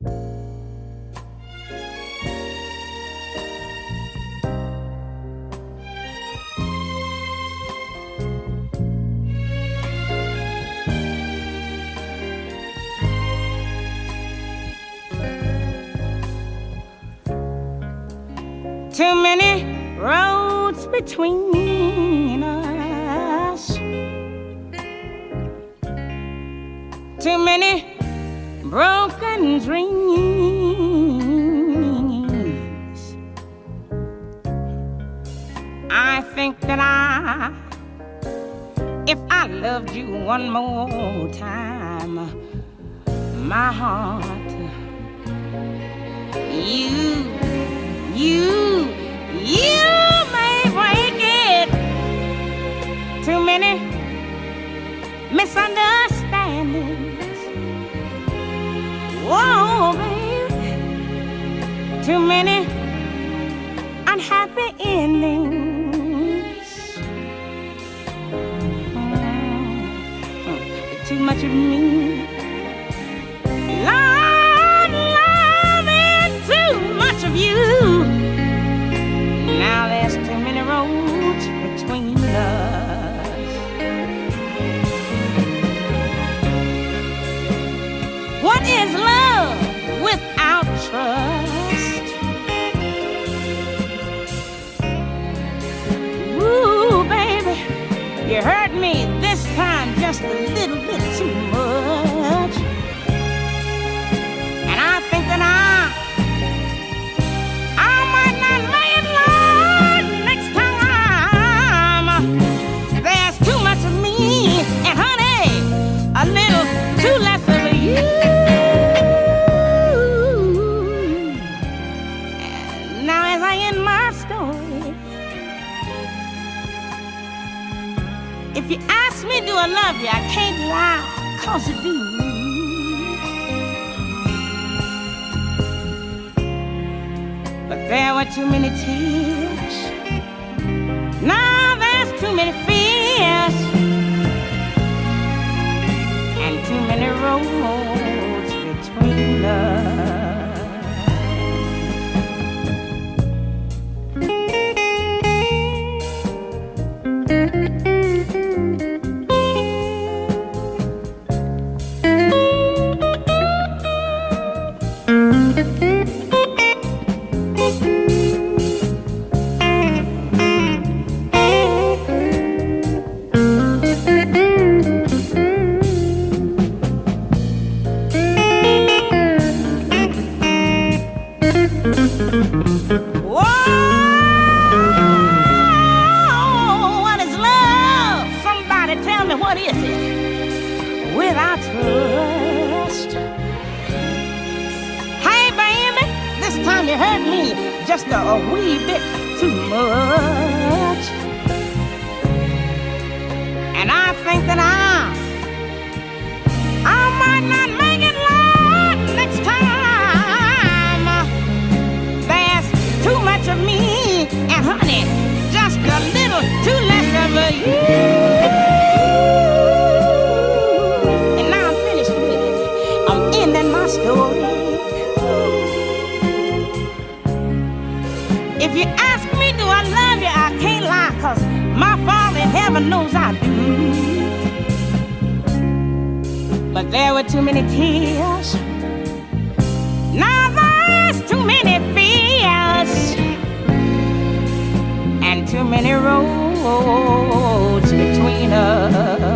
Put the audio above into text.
Too many roads between us. Too many broken dreams. I think that I, if I loved you one more time, my heart, you, you, you may break it. Too many misunderstandings. Too many unhappy endings. Mm, Too much of me. Lord, loving too much of you. Now there's too many roads between us. What is love you hurt me this time just a little bit too much. And I think that I, I might not it next time. There's too much of me, and honey, a little too less of you. Now, as I end my story, if you ask me, do I love you? I can't lie, cause I do. But there were too many tears. Now there's too many fears. And too many roads between us. Hey, baby, this time you hurt me just a, a wee bit too much. If you ask me, do I love you? I can't lie, cause my Father in heaven knows I do. But there were too many tears. Now there's too many fears and too many roads between us.